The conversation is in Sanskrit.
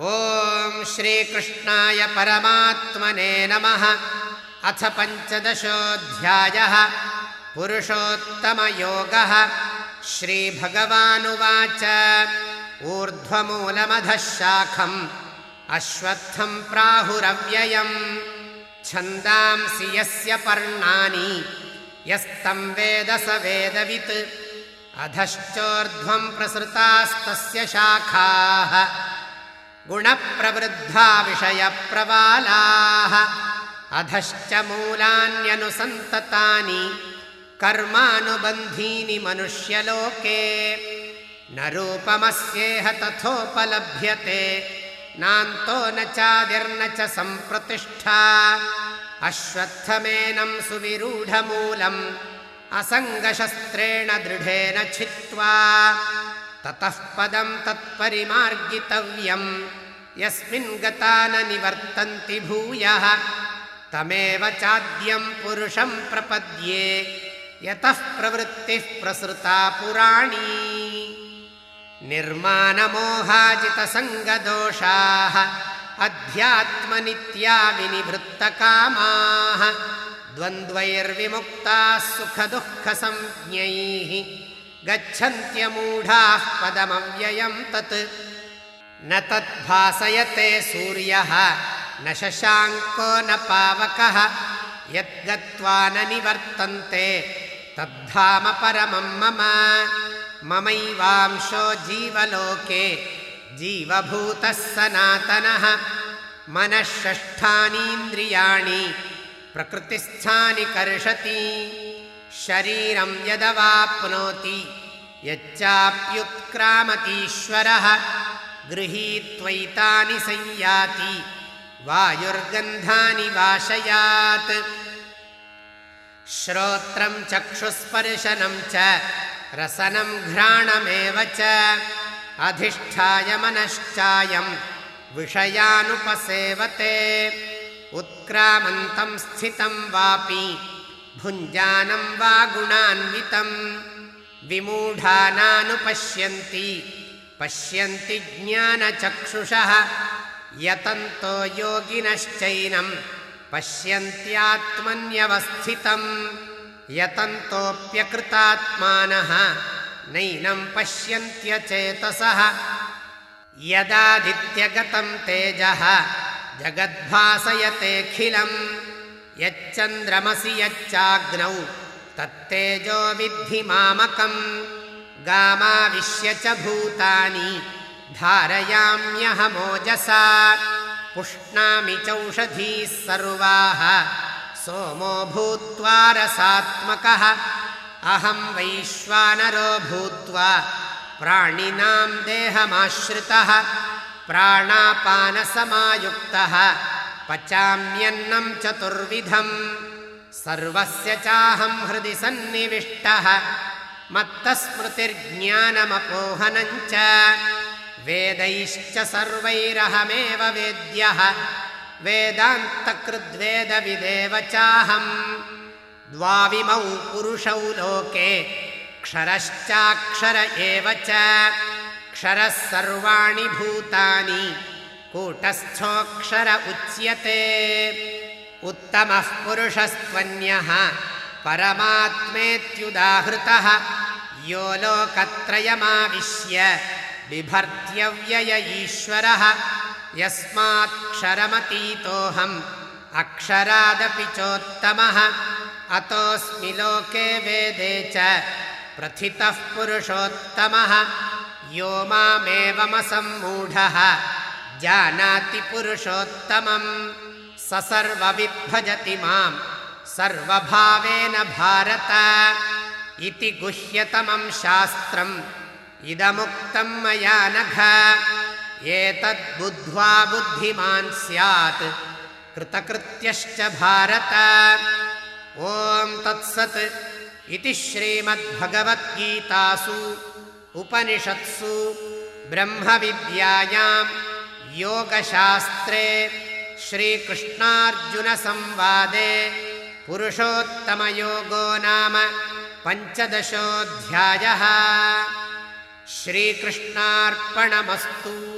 ॐ श्रीकृष्णाय परमात्मने नमः। अथ पञ्चदशोऽध्यायः। पुरुषोत्तमयोगः। श्रीभगवानुवाच। ऊर्ध्वमूलमधः शाखम् अश्वत्थम् प्राहुरव्ययम्। छन्दांसि यस्य पर्णानि। यस्तम् वेद स वेदवित्। अधश्चोर्ध्वम् प्रसृतास्तस्य शाखाः गुणप्रवृद्धा विषयप्रवालाः। अधश्च मूलान्यनुसन्ततानि कर्मानुबन्धीनि मनुष्यलोके। न रूपमस्येह तथोपलभ्यते नान्तो न चादिर्न च सम्प्रतिष्ठा। अश्वत्थमेनं सुविरूढमूलम् असङ्गशस्त्रेण दृढेन छित्त्वा ततः पदम् तत्परिमार्गितव्यम् यस्मिन् गता न निवर्तन्ति भूयः तमेव चाद्यम् पुरुषम् प्रपद्ये यतः प्रवृत्तिः प्रसृता पुराणी। निर्मानमोहाजितसङ्गदोषाः अध्यात्मनित्या विनिवृत्तकामाः द्वन्द्वैर्विमुक्ताः सुखदुःखसंज्ञैः गच्छन्त्यमूढाः पदमव्ययम् तत् न तद्भासयते सूर्यः न शशाङ्को न पावकः यद्गत्वा न निवर्तन्ते तद्धाम परमम् मम ममैवांशो जीवलोके जीवभूतः सनातनः मनःषष्ठानीन्द्रियाणि प्रकृतिस्थानि कर्षति शरीरं यदवाप्नोति यच्चाप्युत्क्रामतीश्वरः गृहीत्वैतानि संयाति वायुर्गन्धानि वाशयात्। श्रोत्रं चक्षुस्पर्शनं च रसनं घ्राणमेव च। अधिष्ठाय मनश्चायं विषयानुपसेवते। उत्क्रामन्तं स्थितं वापि भुञ्जानं वा गुणान्वितं। विमूढानानुपश्यन्ति पश्यन्ति ज्ञानचक्षुषः। यतन्तो योगिनश्चैनं पश्यन्त्यात्मन्यवस्थितम्। यतन्तोऽप्यकृतात्मानः। नैनं पश्यन्त्यचेतसः। यदादित्यगतं तेजः। जगद्भासयतेऽखिलम् यच्चन्द्रमसि यच्चाग्नौ। तत्तेजो विद्धि मामकम् गामाविश्य च भूतानि। धारयाम्यहमोजसा। पुष्णामि चौषधीः सर्वाः। सोमो भूत्वा रसात्मकः। अहं वैश्वानरो भूत्वा प्राणिनां देहमाश्रितः। प्राणापानसमायुक्तः। पचाम्यन्नं चतुर्विधम्। सर्वस्य चाहं हृदि सन्निविष्टः मत्तस्मृतिर्ज्ञानमपोहनञ्च। वेदैश्च सर्वैरहमेव वेद्यः। वेदान्तकृद्वेदविदेव चाहम् द्वाविमौ पुरुषौ लोके क्षरश्चाक्षर एव च। क्षरः सर्वाणि भूतानि। कूटस्थोऽक्षर उच्यते। उत्तमः पुरुषस्त्वन्यः। परमात्मेत्युदाहृतः यो लोकत्रयमाविश्य बिभर्त्यव्यय ईश्वरः यस्मात्क्षरमतीतोऽहम् अक्षरादपि चोत्तमः। अतोऽस्मि लोके वेदे च प्रथितः पुरुषोत्तमः। यो मामेवमसम्मूढः। जानाति पुरुषोत्तमम्। स सर्वविद्भजति माम्। सर्वभावेन भारत इति गुह्यतमं शास्त्रम्। इदमुक्तं मया नघ। एतद्बुद्ध्वा बुद्धिमान् स्यात्। कृतकृत्यश्च भारत। ॐ तत्सत्। इति श्रीमद्भगवद्गीतासु। उपनिषत्सु। ब्रह्मविद्यायां योगशास्त्रे। श्रीकृष्णार्जुनसंवादे। पुरुषोत्तमयोगो नाम पञ्चदशोऽध्यायः। श्रीकृष्णार्पणमस्तु